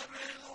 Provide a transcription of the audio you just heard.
قبل